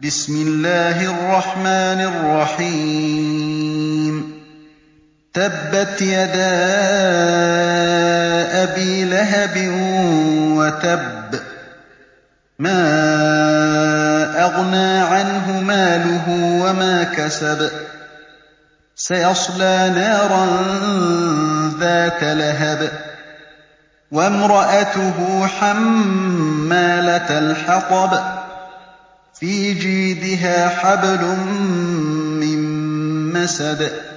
بِسْمِ اللَّهِ الرَّحْمَٰنِ الرَّحِيمِ تَبَّتْ يَدَا أَبِي لَهَبٍ وَتَبَّ مَا أَغْنَىٰ عَنْهُ مَالُهُ وَمَا كَسَبَ سَيَصْلَىٰ نَارًا ذَاتَ لَهَبٍ وَامْرَأَتُهُ حَمَّالَةَ الْحَطَبِ فِي جِيدِهَا حَبْلٌ مِّن مَّسَدٍ